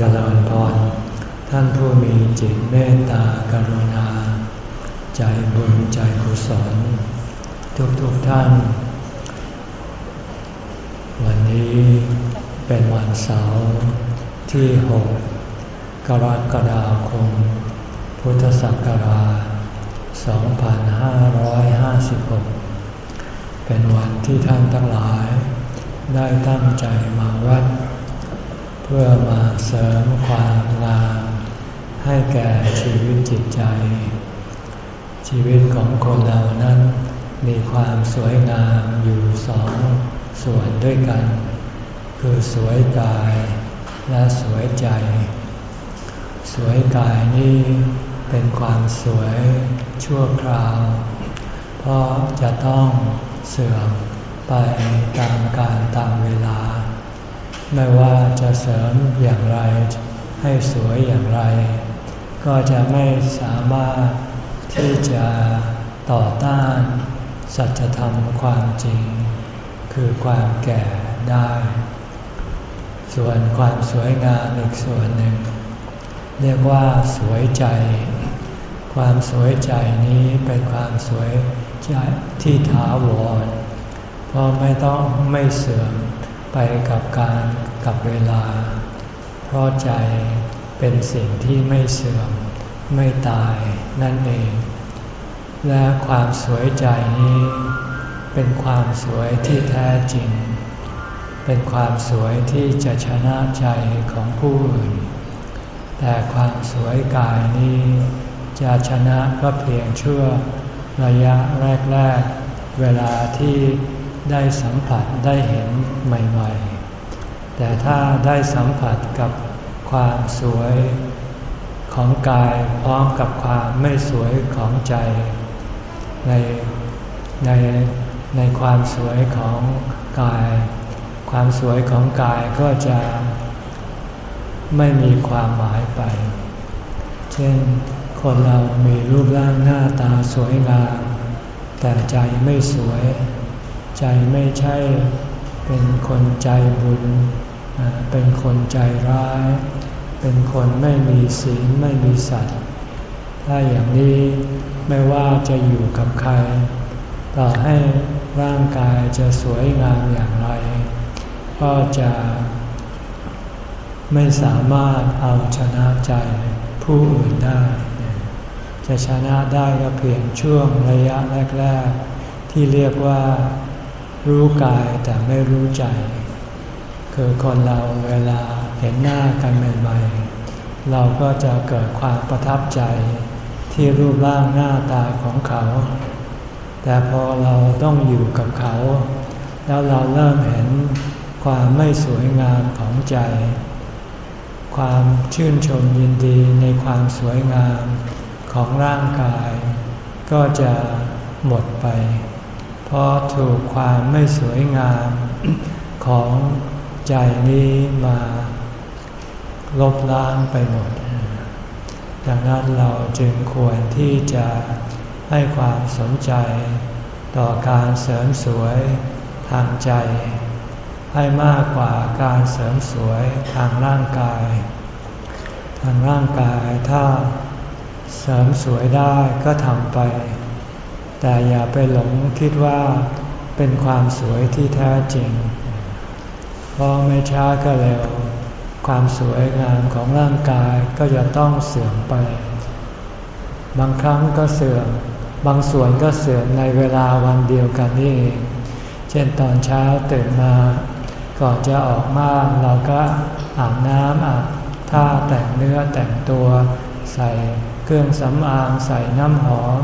จริญพร ท่านผู้มีจิตเมตตากรุณา ใจบุญใจกุศล ทุกทุกท่าน วันนี้เป็นวันเสาร์ที่ 6 กรกฎาคม พุทธศักราช 2556 เป็นวันที่ท่านทั้งหลาย ได้ตั้งใจมาวัด พื่อมาเสริมความงามให้แก่ชีวิตจิตใจ ชีวิตของคนเรานั้นมีความสวยงามอยู่สองส่วนด้วยกัน คือสวยกายและสวยใจ สวยกายนี้เป็นความสวยชั่วคราว เพราะจะต้องเสื่อมไปตามการตามเวลา ไม่ว่าจะเสริมอย่างไร ให้สวยอย่างไร ก็จะไม่สามารถที่จะต่อต้าน สัจธรรมความจริง คือความแก่ได้ ส่วนความสวยงามอีกส่วนหนึ่ง เรียกว่าสวยใจ ความสวยใจนี้เป็นความสวยใจที่ถาวรเพราะไม่ต้องไม่เสื่อม ไปกับการกับเวลา เพราะใจเป็นสิ่งที่ไม่เสื่อม ไม่ตายนั่นเอง และความสวยใจนี้ เป็นความสวยที่แท้จริง เป็นความสวยที่จะชนะใจของผู้อื่น แต่ความสวยกายนี้ จะชนะก็เพียงชั่วระยะแรก ๆ เวลาที่ ได้สัมผัสได้เห็นใหม่ ๆ แต่ถ้าได้สัมผัสกับความสวยของกายพร้อมกับความไม่สวยของใจ ในในในความสวยของกาย ความสวยของกายก็จะไม่มีความหมายไป เช่นคนเรามีรูปร่างหน้าตาสวยงามแต่ใจไม่สวย ใจไม่ใช่เป็นคนใจบุญ เป็นคนใจร้าย เป็นคนไม่มีศีลไม่มีสัตว์ ถ้าอย่างนี้ไม่ว่าจะอยู่กับใคร ต่อให้ร่างกายจะสวยงามอย่างไร ก็จะไม่สามารถเอาชนะใจผู้อื่นได้ จะชนะได้ก็เพียงช่วงระยะแรก ๆ ที่เรียกว่า รู้กายแต่ไม่รู้ใจ คือคนเราเวลาเห็นหน้ากันใหม่ๆ เราก็จะเกิดความประทับใจที่รูปร่างหน้าตาของเขา แต่พอเราต้องอยู่กับเขา แล้วเราเริ่มเห็นความไม่สวยงามของใจ ความชื่นชมยินดีในความสวยงามของร่างกาย ก็จะหมดไป เพราะถูกความไม่สวยงามของใจนี้มาลบล้างไปหมด ดังนั้นเราจึงควรที่จะให้ความสนใจต่อการเสริมสวยทางใจ ให้มากกว่าการเสริมสวยทางร่างกาย ทางร่างกายถ้าเสริมสวยได้ก็ทำไป แต่อย่าไปหลงคิดว่าเป็นความสวยที่แท้จริง เพราะไม่ช้าก็เร็ว ความสวยงามของร่างกายก็จะต้องเสื่อมไป บางครั้งก็เสื่อม บางส่วนก็เสื่อมในเวลาวันเดียวกันนี่เอง เช่นตอนเช้าตื่นมา ก่อนจะออกมาเราก็อาบน้ำอาบท่าแต่งเนื้อแต่งตัว ใส่เครื่องสำอางใส่น้ำหอม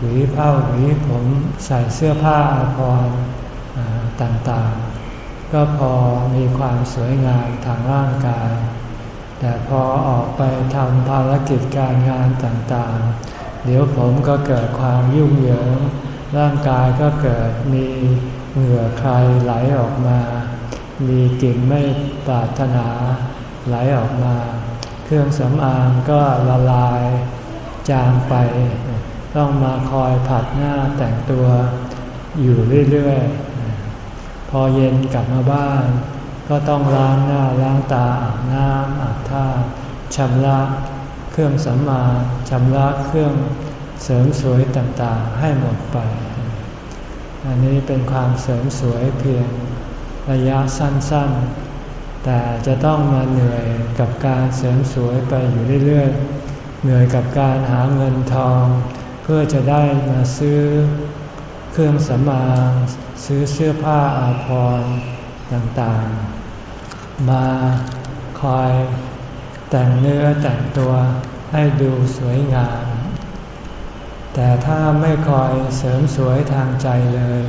หวีผ้าหวีผมใส่เสื้อผ้าอาภรณ์ต่างๆ ก็พอมีความสวยงามทางร่างกาย แต่พอออกไปทำภารกิจการงานต่างๆ เดี๋ยวผมก็เกิดความยุ่งเหยิง ร่างกายก็เกิดมีเหงื่อใครไหลออกมา มีกลิ่นไม่ปรารถนาไหลออกมา เครื่องสำอางก็ละลายจางไป ต้องมาคอยผัดหน้าแต่งตัวอยู่เรื่อยๆ พอเย็นกลับมาบ้าน ก็ต้องล้างหน้าล้างตาอาบน้ำอาบท่าชำระเครื่องสัมมาชำระเครื่องเสริมสวยต่างๆให้หมดไป อันนี้เป็นความเสริมสวยเพียงระยะสั้นๆ แต่จะต้องมาเหนื่อยกับการเสริมสวยไปอยู่เรื่อยๆ เหนื่อยกับการหาเงินทอง เพื่อจะได้มาซื้อเครื่องสำอางซื้อเสื้อผ้าอาภรณ์ต่างๆ มาคอยแต่งเนื้อแต่งตัวให้ดูสวยงาม แต่ถ้าไม่คอยเสริมสวยทางใจเลย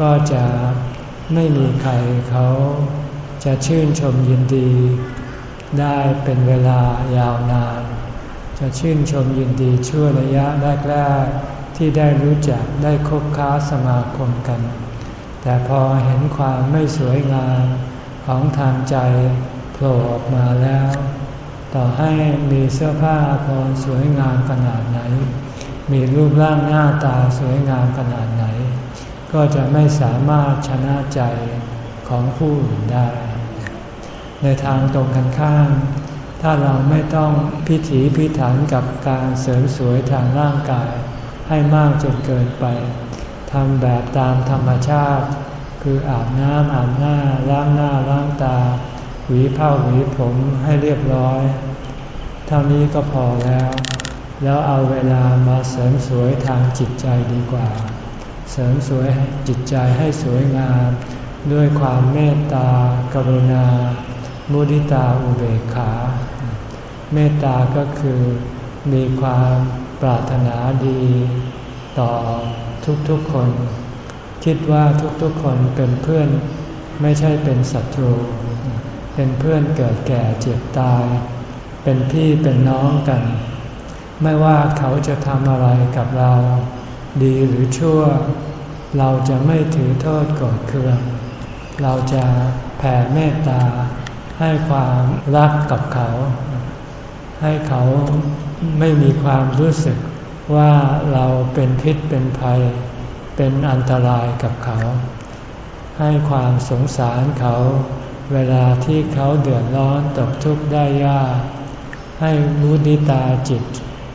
ก็จะไม่มีใครเขาจะชื่นชมยินดี ได้เป็นเวลายาวนาน จะชื่นชมยินดีชั่วระยะแรกๆที่ได้รู้จักได้คบค้าสมาคมกัน แต่พอเห็นความไม่สวยงามของทางใจโผล่ออกมาแล้ว ต่อให้มีเสื้อผ้าพรสวยงามขนาดไหน มีรูปร่างหน้าตาสวยงามขนาดไหน ก็จะไม่สามารถชนะใจของผู้อื่นได้ ในทางตรงกันข้าม ถ้าเราไม่ต้องพิถีพิถันกับการเสริมสวยทางร่างกาย ให้มากจนเกินไปทำแบบตามธรรมชาติ คืออาบน้ำอาบหน้าล้างหน้าล้างตา หวีผ้าหวีผมให้เรียบร้อย เท่านี้ก็พอแล้ว แล้วเอาเวลามาเสริมสวยทางจิตใจดีกว่า เสริมสวยจิตใจให้สวยงาม ด้วยความเมตตากรุณา มุทิตาอุเบกขา เมตตาก็คือมีความปรารถนาดีต่อทุกๆคน คิดว่าทุกๆคนเป็นเพื่อนไม่ใช่เป็นศัตรู เป็นเพื่อนเกิดแก่เจ็บตาย เป็นพี่เป็นน้องกัน ไม่ว่าเขาจะทำอะไรกับเรา ดีหรือชั่ว เราจะไม่ถือโทษโกรธเคือง เราจะแผ่เมตตาให้ความรักกับเขา ให้เขาไม่มีความรู้สึกว่าเราเป็นพิษเป็นภัย เป็นอันตรายกับเขา ให้ความสงสารเขา เวลาที่เขาเดือดร้อนตกทุกข์ได้ยาก ให้มุนิตาจิต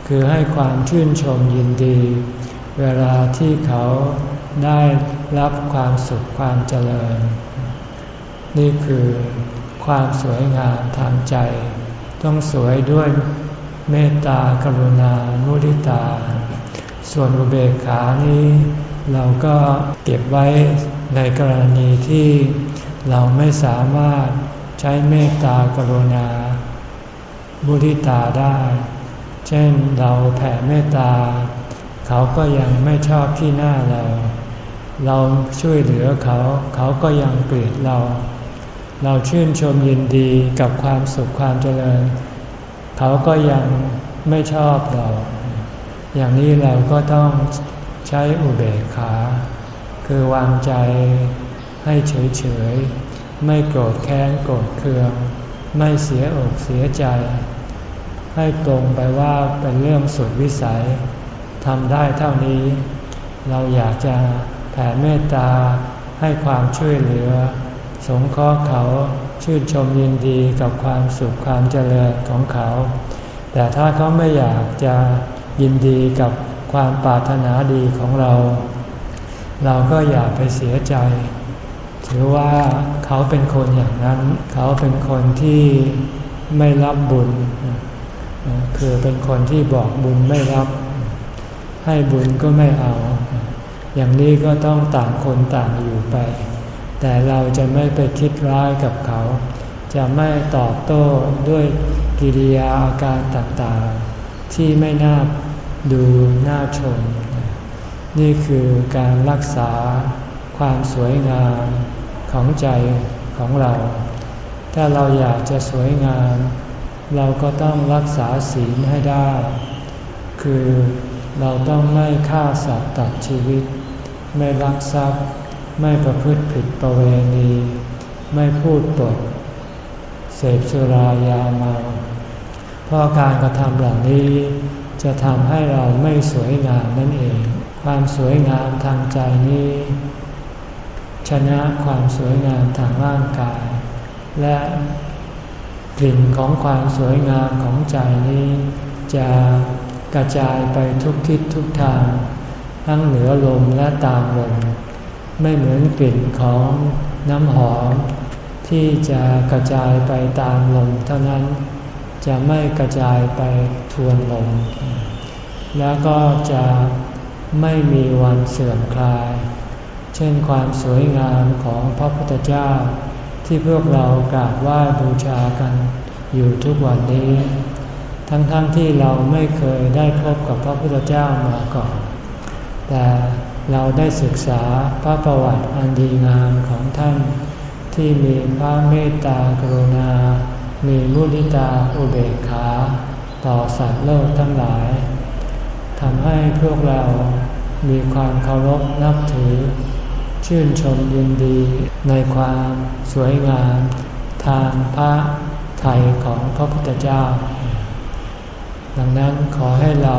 คือให้ความชื่นชมยินดี เวลาที่เขาได้รับความสุขความเจริญ นี่คือความสวยงามทางใจ ต้องสวยด้วยเมตตากรุณามุทิตา ส่วนอุเบกขานี้ เราก็เก็บไว้ในกรณีที่เราไม่สามารถใช้เมตตากรุณามุทิตาได้ เช่นเราแผ่เมตตา เขาก็ยังไม่ชอบที่หน้าเรา เราช่วยเหลือเขา เขาก็ยังเกลียดเรา เราชื่นชมยินดีกับความสุขความเจริญ เขาก็ยังไม่ชอบเรา อย่างนี้เราก็ต้องใช้อุเบกขา คือวางใจให้เฉยๆ ไม่โกรธแค้นโกรธเคือง ไม่เสียอกเสียใจ ให้ตรงไปว่าเป็นเรื่องสุดวิสัยทำได้เท่านี้ เราอยากจะแผ่เมตตาให้ความช่วยเหลือ สงเคราะห์เขาชื่นชมยินดีกับความสุขความเจริญของเขา แต่ถ้าเขาไม่อยากจะยินดีกับความปรารถนาดีของเรา เราก็อย่าไปเสียใจ ถือว่าเขาเป็นคนอย่างนั้น เขาเป็นคนที่ไม่รับบุญ คือเป็นคนที่บอกบุญไม่รับ ให้บุญก็ไม่เอา อย่างนี้ก็ต้องต่างคนต่างอยู่ไป แต่เราจะไม่ไปคิดร้ายกับเขา จะไม่ตอบโต้ด้วยกิริยาอาการต่างๆ ที่ไม่น่าดูน่าชม นี่คือการรักษาความสวยงามของใจของเรา ถ้าเราอยากจะสวยงาม เราก็ต้องรักษาศีลให้ได้ คือเราต้องไม่ฆ่าสัตว์ตัดชีวิต ไม่ลักทรัพย์ ไม่ประพฤติผิดประเวณี ไม่พูดปด เสพสุรายาเมา เพราะการกระทำเหล่านี้จะทำให้เราไม่สวยงามนั่นเอง ความสวยงามทางใจนี้ ชนะความสวยงามทางร่างกาย และกลิ่นของความสวยงามของใจนี้ จะกระจายไปทุกทิศทุกทาง ทั้งเหนือลมและตามลม ไม่เหมือนกลิ่นของน้ำหอม ที่จะกระจายไปตามลมเท่านั้น จะไม่กระจายไปทวนลม แล้วก็จะไม่มีวันเสื่อมคลาย เช่นความสวยงามของพระพุทธเจ้า ที่พวกเรากราบไหว้บูชากันอยู่ทุกวันนี้ ทั้งๆทที่เราไม่เคยได้พบกับพระพุทธเจ้ามาก่อน แต่ เราได้ศึกษาพระประวัติอันดีงามของท่าน ที่มีพระเมตตากรุณา มีมุทิตาอุเบกขา ต่อสัตว์โลกทั้งหลายทำให้พวกเรามีความเคารพนับถือ ชื่นชมยินดีในความสวยงาม ทางพระไทยของพระพุทธเจ้า ดังนั้นขอให้เรา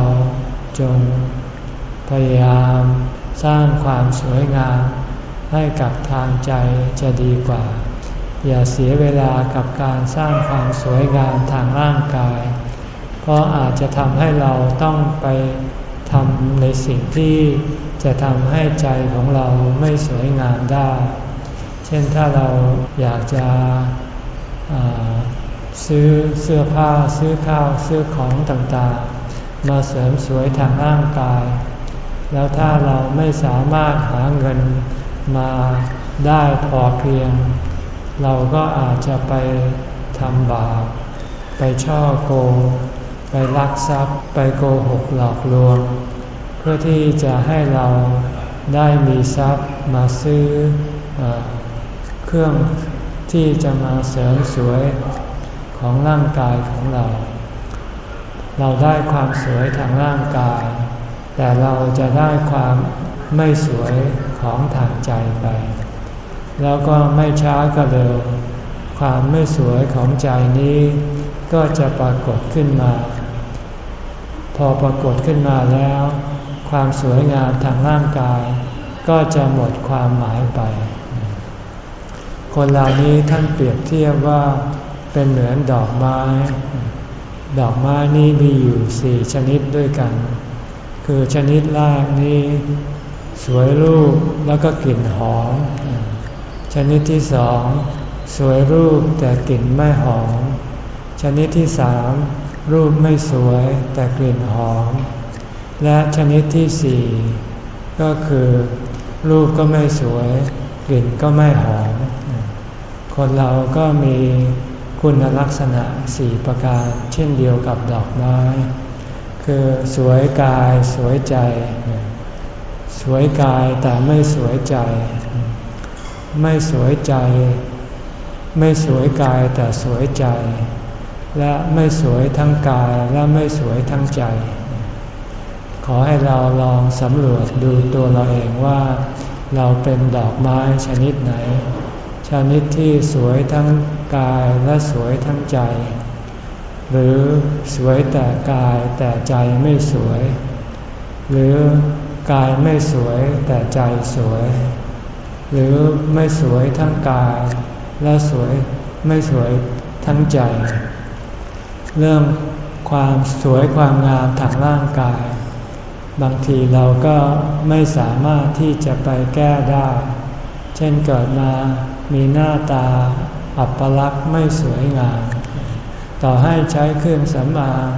จงพยายาม สร้างความสวยงามให้กับทางใจจะดีกว่า อย่าเสียเวลากับการสร้างความสวยงามทางร่างกาย เพราะอาจจะทำให้เราต้องไปทำในสิ่งที่จะทำให้ใจของเราไม่สวยงามได้ เช่นถ้าเราอยากจะซื้อเสื้อผ้าซื้อข้าวซื้อของต่างๆ มาเสริมสวยทางร่างกาย แล้วถ้าเราไม่สามารถหาเงินมาได้พอเพียง เราก็อาจจะไปทำบาป ไปช่อโกง ไปลักทรัพย์ ไปโกหกหลอกลวง เพื่อที่จะให้เราได้มีทรัพย์มาซื้ออเครื่องที่จะมาเสริมสวยของร่างกายของเรา เราได้ความสวยทางร่างกาย แต่เราจะได้ความไม่สวยของทางใจไป แล้วก็ไม่ช้าก็เร็ว ความไม่สวยของใจนี้ ก็จะปรากฏขึ้นมา พอปรากฏขึ้นมาแล้ว ความสวยงามทางร่างกาย ก็จะหมดความหมายไป คนเหล่านี้ท่านเปรียบเทียบว่าเป็นเหมือนดอกไม้ ดอกไม้นี้มีอยู่สี่ชนิดด้วยกัน คือชนิดแรกนี้สวยรูปแล้วก็กลิ่นหอม ชนิดที่สองสวยรูปแต่กลิ่นไม่หอม ชนิดที่สามรูปไม่สวยแต่กลิ่นหอม และชนิดที่สี่ก็คือรูปก็ไม่สวย กลิ่นก็ไม่หอม คนเราก็มีคุณลักษณะสี่ประการเช่นเดียวกับดอกไม้ คือสวยกายสวยใจ สวยกายแต่ไม่สวยใจ ไม่สวยใจ ไม่สวยกายแต่สวยใจ และไม่สวยทั้งกายและไม่สวยทั้งใจ ขอให้เราลองสำรวจดูตัวเราเองว่า เราเป็นดอกไม้ชนิดไหน ชนิดที่สวยทั้งกายและสวยทั้งใจ หรือสวยแต่กายแต่ใจไม่สวย หรือกายไม่สวยแต่ใจสวย หรือไม่สวยทั้งกาย และสวยไม่สวยทั้งใจ เรื่องความสวยความงามทางร่างกาย บางทีเราก็ไม่สามารถที่จะไปแก้ได้ เช่นเกิดมามีหน้าตาอัปลักษณ์ไม่สวยงาม ต่อให้ใช้เครื่องสำอาง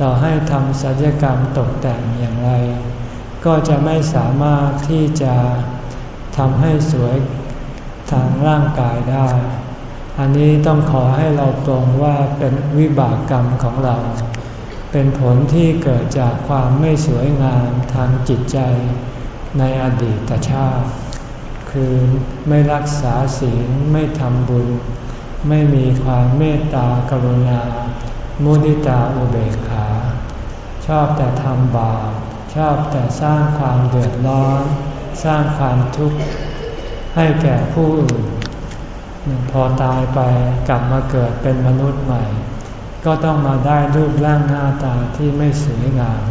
ต่อให้ทำศัลยกรรมตกแต่งอย่างไร ก็จะไม่สามารถที่จะทำให้สวยทางร่างกายได้ อันนี้ต้องขอให้เราตรงว่าเป็นวิบากกรรมของเรา เป็นผลที่เกิดจากความไม่สวยงามทางจิตใจในอดีตชาติ คือไม่รักษาศีลไม่ทำบุญ ไม่มีความเมตตากรุณา มุนิตาอุเบกขา ชอบแต่ทำบาปชอบแต่สร้างความเดือดร้อน สร้างความทุกข์ให้แก่ผู้อื่น พอตายไปกลับมาเกิดเป็นมนุษย์ใหม่ ก็ต้องมาได้รูปร่างหน้าตาที่ไม่สวยงาม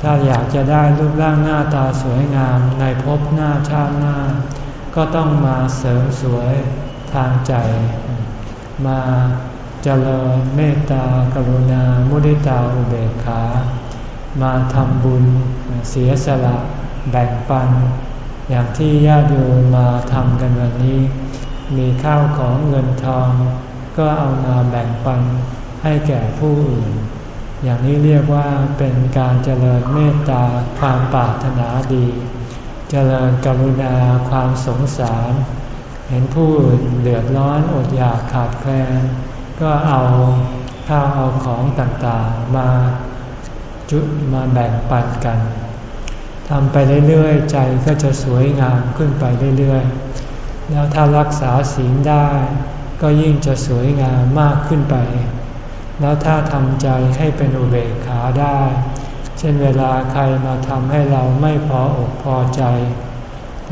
ถ้าอยากจะได้รูปร่างหน้าตาสวยงามในภพหน้าชาติหน้า ก็ต้องมาเสริมสวย ทางใจ มาเจริญเมตตากรุณา มุทิตาอุเบกขา มาทำบุญเสียสละแบ่งปัน อย่างที่ญาติโยมมาทำกันวันนี้ มีข้าวของเงินทอง ก็เอามาแบ่งปันให้แก่ผู้อื่น อย่างนี้เรียกว่าเป็นการเจริญเมตตาความปรารถนาดี เจริญกรุณาความสงสาร เห็นผู้อื่นเดือดร้อนอดอยากขาดแคลนก็เอาข้าวเอาของต่างๆมาจุดมาแบ่งปันกันทำไปเรื่อยๆ ใจก็จะสวยงามขึ้นไปเรื่อยๆ แล้วถ้ารักษาศีลได้ ก็ยิ่งจะสวยงามมากขึ้นไป แล้วถ้าทำใจให้เป็นอุเบกขาได้ เช่นเวลาใครมาทำให้เราไม่พออกพอใจ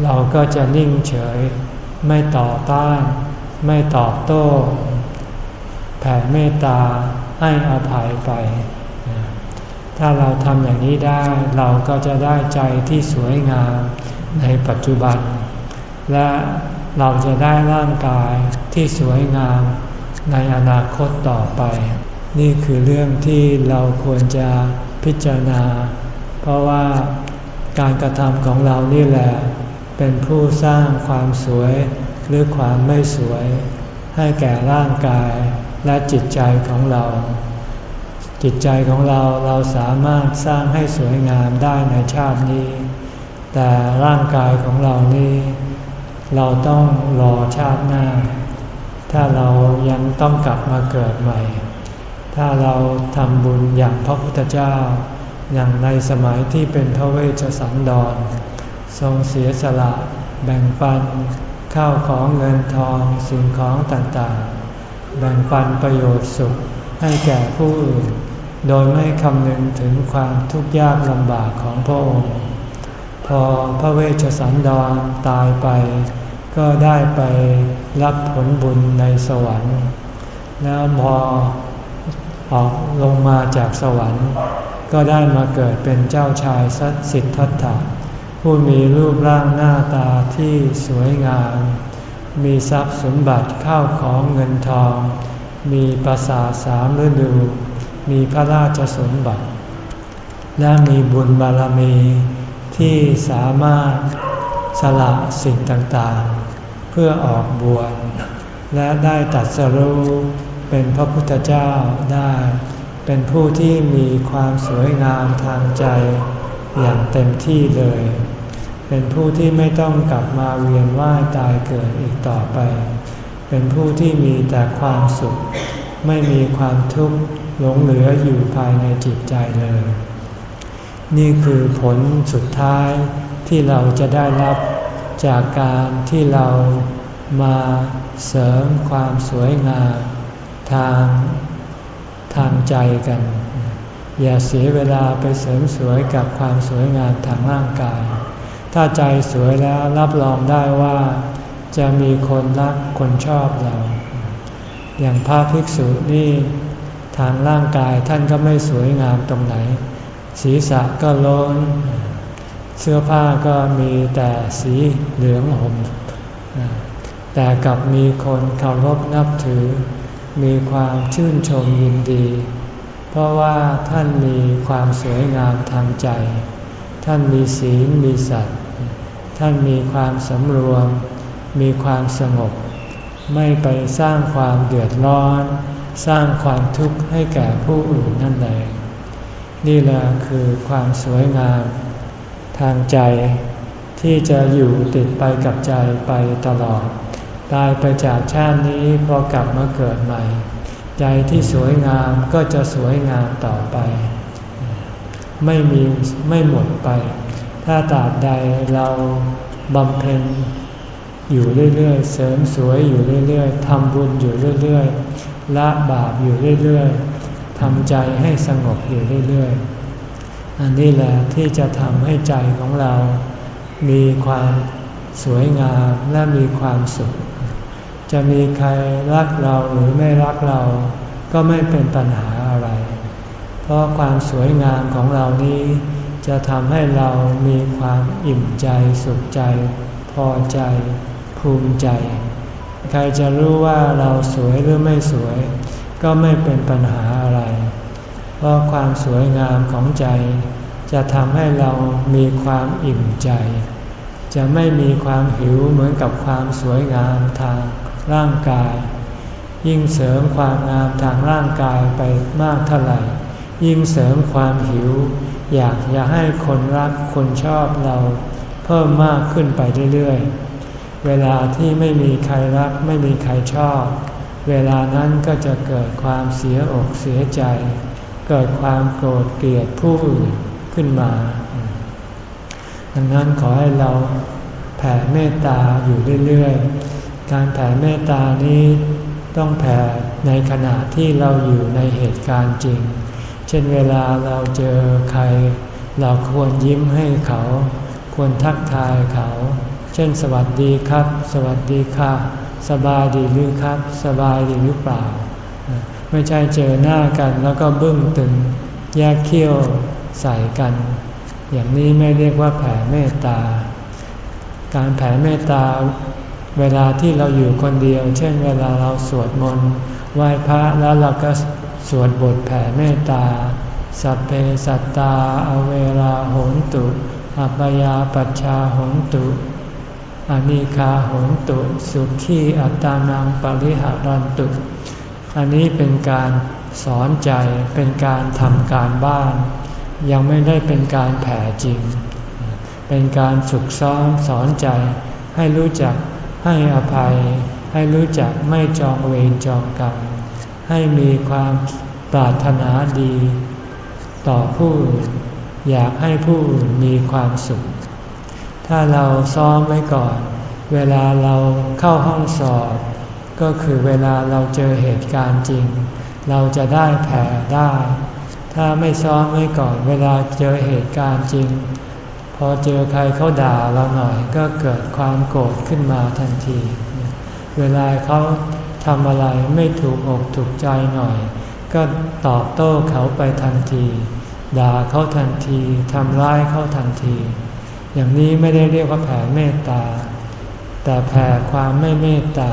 เราก็จะนิ่งเฉย ไม่ต่อต้าน ไม่ตอบโต้ แผ่เมตตาให้อภัยไป ถ้าเราทำอย่างนี้ได้เราก็จะได้ใจที่สวยงามในปัจจุบัน และเราจะได้ร่างกายที่สวยงามในอนาคตต่อไป นี่คือเรื่องที่เราควรจะพิจารณา เพราะว่าการกระทำของเรานี่แหละ เป็นผู้สร้างความสวยหรือความไม่สวย ให้แก่ร่างกายและจิตใจของเรา จิตใจของเราเราสามารถสร้างให้สวยงามได้ในชาตินี้ แต่ร่างกายของเรานี่เราต้องรอชาติหน้า ถ้าเรายังต้องกลับมาเกิดใหม่ ถ้าเราทำบุญอย่างพระพุทธเจ้า อย่างในสมัยที่เป็นพระเวชสันดร ทรงเสียสละแบ่งปันข้าวของเงินทองสิ่งของต่างๆ แบ่งปันประโยชน์สุขให้แก่ผู้อื่น โดยไม่คำนึงถึงความทุกข์ยากลำบากของพระองค์ พอพระเวชสันดรตายไป ก็ได้ไปรับผลบุญในสวรรค์ แล้วพอออกลงมาจากสวรรค์ ก็ได้มาเกิดเป็นเจ้าชายสัตสิทธัตถะ ผู้มีรูปร่างหน้าตาที่สวยงาม มีทรัพย์สมบัติข้าวของเงินทอง มีปราสาทสามฤดู มีพระราชสมบัติ และมีบุญบารมีที่สามารถสละสิ่งต่างๆ เพื่อออกบวชและได้ตัดสรู้เป็นพระพุทธเจ้าได้ เป็นผู้ที่มีความสวยงามทางใจอย่างเต็มที่เลย เป็นผู้ที่ไม่ต้องกลับมาเวียนว่ายตายเกิดอีกต่อไป เป็นผู้ที่มีแต่ความสุข ไม่มีความทุกข์หลงเหลืออยู่ภายในจิตใจเลย นี่คือผลสุดท้ายที่เราจะได้รับจากการที่เรามาเสริมความสวยงามทางทางใจกัน อย่าเสียเวลาไปเสริมสวยกับความสวยงามทางร่างกาย ถ้าใจสวยแล้วรับรองได้ว่า จะมีคนรักคนชอบเรา อย่างพระภิกษุนี่ทางร่างกายท่านก็ไม่สวยงามตรงไหน ศีรษะก็โล้น เสื้อผ้าก็มีแต่สีเหลืองห่มแต่กลับมีคนเคารพนับถือ มีความชื่นชมยินดี เพราะว่าท่านมีความสวยงามทางใจ ท่านมีศีลมีสัตว์ ท่านมีความสำรวม มีความสงบ ไม่ไปสร้างความเดือดร้อน สร้างความทุกข์ให้แก่ผู้อื่นนั่นเองนี่แหละคือความสวยงาม ทางใจที่จะอยู่ติดไปกับใจไปตลอด ตายไปจากชาตินี้พอกลับมาเกิดใหม่ ใจที่สวยงามก็จะสวยงามต่อไป ไม่มีไม่หมดไป ถ้าตราบใดเราบำเพ็ญอยู่เรื่อยๆ เสริมสวยอยู่เรื่อยๆ ทำบุญอยู่เรื่อยๆ ละบาปอยู่เรื่อยๆ ทำใจให้สงบอยู่เรื่อยๆ อันนี้แหละที่จะทำให้ใจของเรา มีความสวยงามและมีความสุข จะมีใครรักเราหรือไม่รักเรา ก็ไม่เป็นปัญหาอะไร เพราะความสวยงามของเรานี้ จะทำให้เรามีความอิ่มใจสุขใจ พอใจ ภูมิใจ ใครจะรู้ว่าเราสวยหรือไม่สวย ก็ไม่เป็นปัญหาอะไร เพราะความสวยงามของใจ จะทำให้เรามีความอิ่มใจ จะไม่มีความหิวเหมือนกับความสวยงามทางร่างกาย ยิ่งเสริมความงามทางร่างกายไปมากเท่าไหร่ ยิ่งเสริมความหิว อยากจะให้คนรักคนชอบเราเพิ่มมากขึ้นไปเรื่อยๆ เวลาที่ไม่มีใครรักไม่มีใครชอบ เวลานั้นก็จะเกิดความเสียอกเสียใจ เกิดความโกรธเกลียดผู้อื่นขึ้นมา ดังนั้นขอให้เราแผ่เมตตาอยู่เรื่อยๆ การแผ่เมตตานี้ต้องแผ่ในขณะที่เราอยู่ในเหตุการณ์จริง ช่นเวลาเราเจอใคร เราควรยิ้มให้เขา ควรทักทายเขา เช่นสวัสดีครับ สวัสดีค่ะ สบายดีหรือครับ สบายดีหรือเปล่า ไม่ใช่เจอหน้ากันแล้วก็บึ้งตึงแยกเขี้ยวใส่กัน อย่างนี้ไม่เรียกว่าแผ่เมตตา การแผ่เมตตาเวลาที่เราอยู่คนเดียว เช่นเวลาเราสวดมนต์ไหว้พระแล้วเราก็ วดบทแผ่เมตตา สัพเพสัตตาอเวราโหนตุ อัปยาปัชชาโหนตุ อนิคาโหนตุ สุขีอัตานังปริหารันตุ อันนี้เป็นการสอนใจเป็นการทำการบ้าน ยังไม่ได้เป็นการแผ่จริง เป็นการฝึกซ้อมสอนใจ ให้รู้จักให้อภัย ให้รู้จักไม่จองเวรจองกรรม ให้มีความปรารถนาดี ต่อผู้อื่นอยากให้ผู้อื่นมีความสุข ถ้าเราซ้อมไว้ก่อน เวลาเราเข้าห้องสอบ ก็คือเวลาเราเจอเหตุการณ์จริง เราจะได้แผ่ได้ ถ้าไม่ซ้อมไว้ก่อน เวลาเจอเหตุการณ์จริง พอเจอใครเขาด่าเราหน่อย ก็เกิดความโกรธขึ้นมาทันที เวลาเขา ทำอะไรไม่ถูกอกถูกใจหน่อย ก็ตอบโต้เขาไปทันที ด่าเขาทันทีทำร้ายเขาทันที อย่างนี้ไม่ได้เรียกว่าแผ่เมตตา แต่แผ่ความไม่เมตตา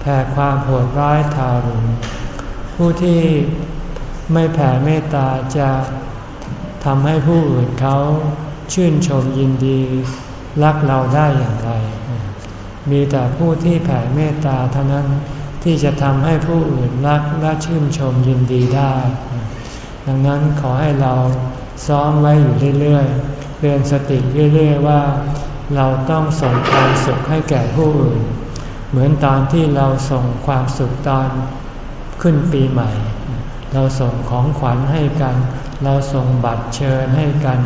แผ่ความโหดร้ายทารุณผู้ที่ไม่แผ่เมตตาจะทำให้ผู้อื่นเขาชื่นชมยินดีรักเราได้อย่างไร มีแต่ผู้ที่แผ่เมตตาเท่านั้น ที่จะทำให้ผู้อื่นรักและชื่นชมยินดีได้ ดังนั้นขอให้เราซ้อมไว้อยู่เรื่อยๆเตือนสติเรื่อยๆว่า เราต้องส่งความสุขให้แก่ผู้อื่น เหมือนตอนที่เราส่งความสุขตอนขึ้นปีใหม่ เราส่งของขวัญให้กัน เราส่งบัตรเชิญให้กัน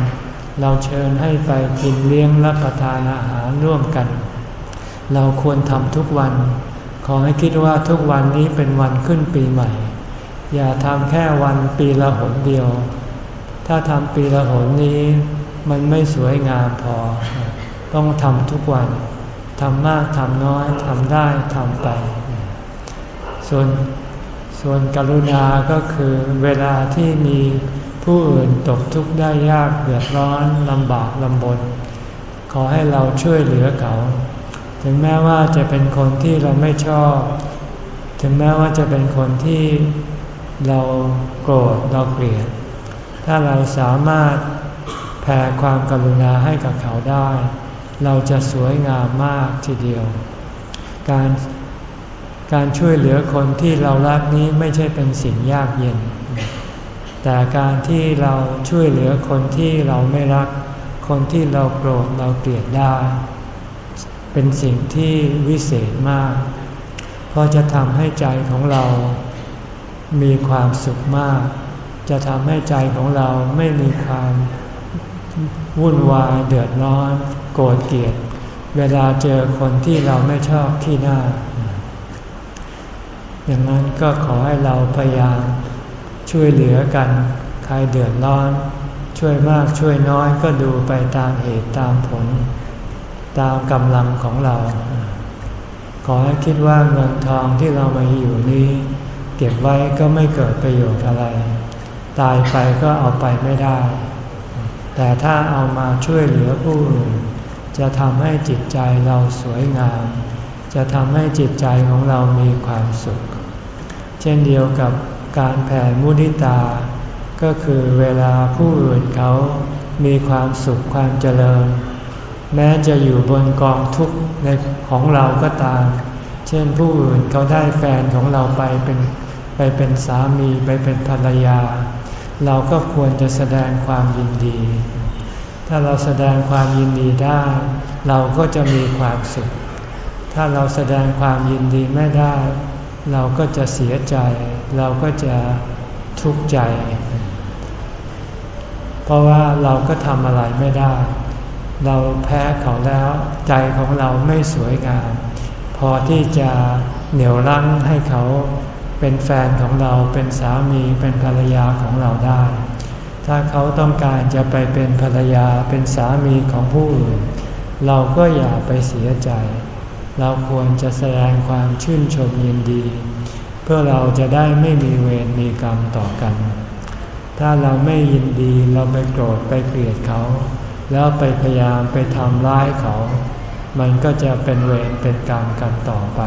เราเชิญให้ไปกินเลี้ยงรับประทานอาหารร่วมกัน เราควรทำทุกวัน ขอให้คิดว่าทุกวันนี้เป็นวันขึ้นปีใหม่ อย่าทำแค่วันปีละหนเดียว ถ้าทำปีละหนนี้มันไม่สวยงามพอ ต้องทำทุกวันทำมากทำน้อยทำได้ทำไป ส่วนส่วนกรุณาก็คือเวลาที่มีผู้อื่นตกทุกข์ได้ยากเดือดร้อนลำบากลำบน ขอให้เราช่วยเหลือเขา ถึงแม้ว่าจะเป็นคนที่เราไม่ชอบ ถึงแม้ว่าจะเป็นคนที่เราโกรธเราเกลียด ถ้าเราสามารถแผ่ความกรุณาให้กับเขาได้ เราจะสวยงามมากทีเดียว การการช่วยเหลือคนที่เรารักนี้ไม่ใช่เป็นสิ่งยากเย็น แต่การที่เราช่วยเหลือคนที่เราไม่รัก คนที่เราโกรธเราเกลียดได้ เป็นสิ่งที่วิเศษมาก เพราะจะทำให้ใจของเรามีความสุขมาก จะทำให้ใจของเราไม่มีความวุ่นวายเดือดร้อน โกรธเกลียด เวลาเจอคนที่เราไม่ชอบที่หน้า อย่างนั้นก็ขอให้เราพยายามช่วยเหลือกัน ใครเดือดร้อน ช่วยมากช่วยน้อยก็ดูไปตามเหตุตามผล ตามกำลังของเรา ขอให้คิดว่าเงินทองที่เรามาอยู่นี้ เก็บไว้ก็ไม่เกิดประโยชน์อะไร ตายไปก็เอาไปไม่ได้ แต่ถ้าเอามาช่วยเหลือผู้อื่นจะทำให้จิตใจเราสวยงาม จะทำให้จิตใจของเรามีความสุข เช่นเดียวกับการแผ่มุนิตา ก็คือเวลาผู้อื่นเขามีความสุขความเจริญ แม้จะอยู่บนกองทุกข์ในของเราก็ตาม เช่นผู้อื่นเขาได้แฟนของเราไปเป็นไปเป็นสามีไปเป็นภรรยา เราก็ควรจะแสดงความยินดี ถ้าเราแสดงความยินดีได้ เราก็จะมีความสุข ถ้าเราแสดงความยินดีไม่ได้ เราก็จะเสียใจ เราก็จะทุกข์ใจ เพราะว่าเราก็ทำอะไรไม่ได้ เราแพ้เขาแล้ว ใจของเราไม่สวยงาม พอที่จะเหนี่ยวรั้งให้เขาเป็นแฟนของเราเป็นสามีเป็นภรรยาของเราได้ ถ้าเขาต้องการจะไปเป็นภรรยาเป็นสามีของผู้อื่น เราก็อย่าไปเสียใจ เราควรจะแสดงความชื่นชมยินดี เพื่อเราจะได้ไม่มีเวรมีกรรมต่อกัน ถ้าเราไม่ยินดีเราไปโกรธไปเกลียดเขา แล้วไปพยายามไปทำร้ายเขา มันก็จะเป็นเวรเป็นกรรมกันต่อไป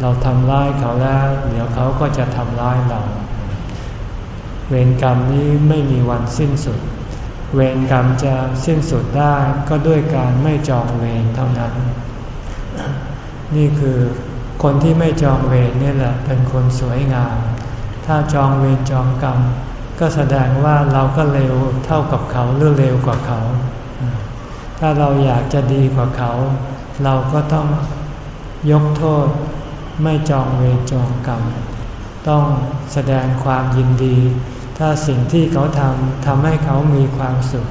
เราทำร้ายเขาแล้ว เดี๋ยวเขาก็จะทำร้ายเรา เวรกรรมนี้ไม่มีวันสิ้นสุด เวรกรรมจะสิ้นสุดได้ก็ด้วยการไม่จองเวรเท่านั้น นี่คือคนที่ไม่จองเวรนี่แหละเป็นคนสวยงาม ถ้าจองเวรจองกรรม ก็แสดงว่าเราก็เร็วเท่ากับเขาหรือเร็วกว่าเขา ถ้าเราอยากจะดีกว่าเขา เราก็ต้องยกโทษไม่จองเวรจองกรรม ต้องแสดงความยินดี ถ้าสิ่งที่เขาทำทำให้เขามีความสุข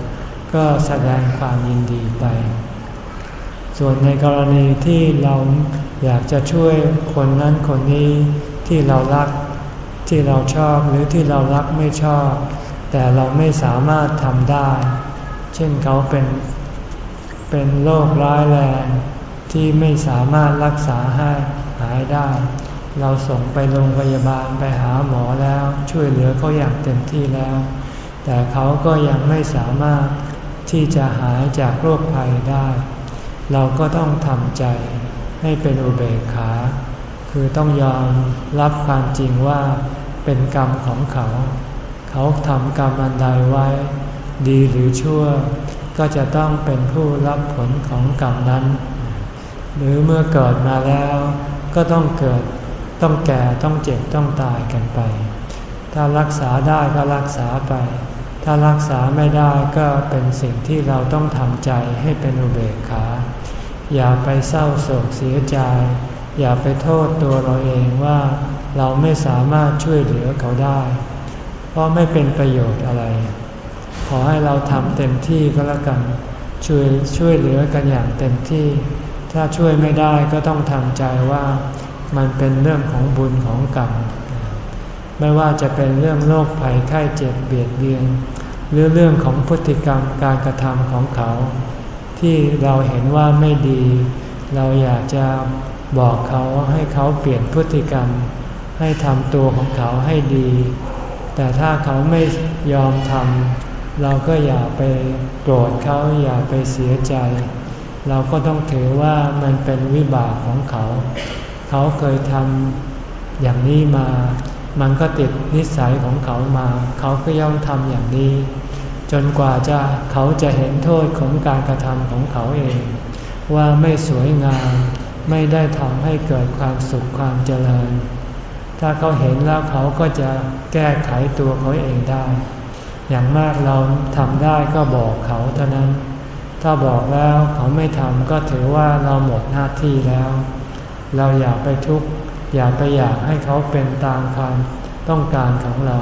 ก็แสดงความยินดีไป ส่วนในกรณีที่เราอยากจะช่วยคนนั้นคนนี้ที่เรารัก ที่เราชอบหรือที่เรารักไม่ชอบ แต่เราไม่สามารถทำได้ เช่นเขาเป็นเป็นโรคร้ายแรงที่ไม่สามารถรักษาให้หายได้ เราส่งไปโรงพยาบาลไปหาหมอแล้วช่วยเหลือเขาอย่างเต็มที่แล้ว แต่เขาก็ยังไม่สามารถที่จะหายจากโรคภัยได้ เราก็ต้องทำใจให้เป็นอุเบกขา คือต้องยอมรับความจริงว่าเป็นกรรมของเขา เขาทำกรรมอันใดไว้ ดีหรือชั่ว ก็จะต้องเป็นผู้รับผลของกรรมนั้น หรือเมื่อเกิดมาแล้ว ก็ต้องเกิดต้องแก่ต้องเจ็บต้องตายกันไป ถ้ารักษาได้ก็รักษาไป ถ้ารักษาไม่ได้ก็เป็นสิ่งที่เราต้องทำใจให้เป็นอุเบกขา อย่าไปเศร้าโศกเสียใจ อย่าไปโทษตัวเราเองว่าเราไม่สามารถช่วยเหลือเขาได้ เพราะไม่เป็นประโยชน์อะไร ขอให้เราทำเต็มที่ก็แล้วกัน ช่วยช่วยเหลือกันอย่างเต็มที่ ถ้าช่วยไม่ได้ก็ต้องทำใจว่ามันเป็นเรื่องของบุญของกรรม ไม่ว่าจะเป็นเรื่องโรคภัยไข้เจ็บเบียดเบียน หรือเรื่องของพฤติกรรมการกระทำของเขา ที่เราเห็นว่าไม่ดี เราอยากจะ บอกเขาให้เขาเปลี่ยนพฤติกรรม ให้ทำตัวของเขาให้ดี แต่ถ้าเขาไม่ยอมทำเราก็อย่าไปโกรธเขาอย่าไปเสียใจ เราก็ต้องถือว่ามันเป็นวิบากของเขา เขาเคยทำอย่างนี้มา มันก็ติดนิสัยของเขามา เขาก็ย่อมทำอย่างนี้ จนกว่าจะเขาจะเห็นโทษของการกระทำของเขาเอง ว่าไม่สวยงาม ไม่ได้ทำให้เกิดความสุขความเจริญ ถ้าเขาเห็นแล้วเขาก็จะแก้ไขตัวเขาเองได้ อย่างมากเราทำได้ก็บอกเขาเท่านั้น ถ้าบอกแล้วเขาไม่ทำก็ถือว่าเราหมดหน้าที่แล้ว เราอยากไปทุกข์อยากไปอยากให้เขาเป็นตามความต้องการของเรา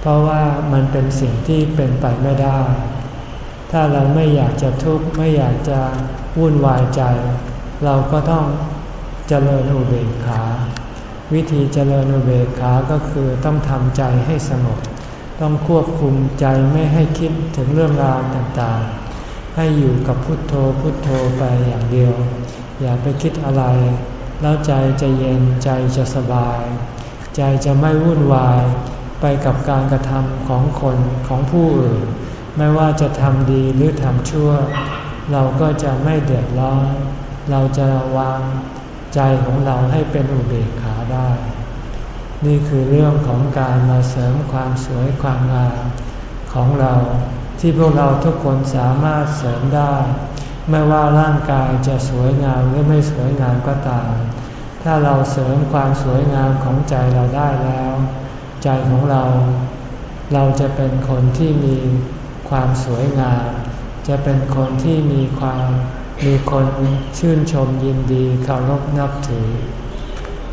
เพราะว่ามันเป็นสิ่งที่เป็นไปไม่ได้ ถ้าเราไม่อยากจะทุกข์ไม่อยากจะวุ่นวายใจ เราก็ต้องเจริญอุเบกขา วิธีเจริญอุเบกขาก็คือต้องทำใจให้สงบต้องควบคุมใจไม่ให้คิดถึงเรื่องราวต่างๆ ให้อยู่กับพุทโธพุทโธไปอย่างเดียว อย่าไปคิดอะไร แล้วใจจะเย็นใจจะสบาย ใจจะไม่วุ่นวายไปกับการกระทำของคนของผู้อื่น ไม่ว่าจะทำดีหรือทำชั่ว เราก็จะไม่เดือดร้อน เราจะวางใจของเราให้เป็นอุเบกขาได้ นี่คือเรื่องของการมาเสริมความสวยความงามของเราที่พวกเราทุกคนสามารถเสริมได้ ไม่ว่าร่างกายจะสวยงามหรือไม่สวยงามก็ตาม ถ้าเราเสริมความสวยงามของใจเราได้แล้ว ใจของเรา เราจะเป็นคนที่มีความสวยงาม จะเป็นคนที่มีความ มีคนชื่นชมยินดีเคารพนับถือ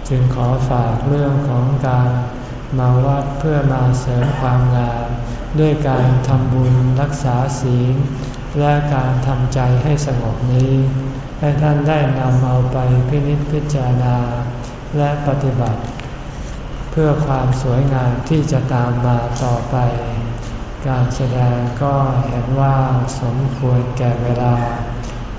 จึงขอฝากเรื่องของการมาวัดเพื่อมาเสริมความงามด้วยการทำบุญรักษาศีลและการทำใจให้สงบนี้ ให้ท่านได้นำเอาไปพินิจพิจารณา และปฏิบัติ เพื่อความสวยงามที่จะตามมาต่อไป การแสดงก็เห็นว่าสมควรแก่เวลา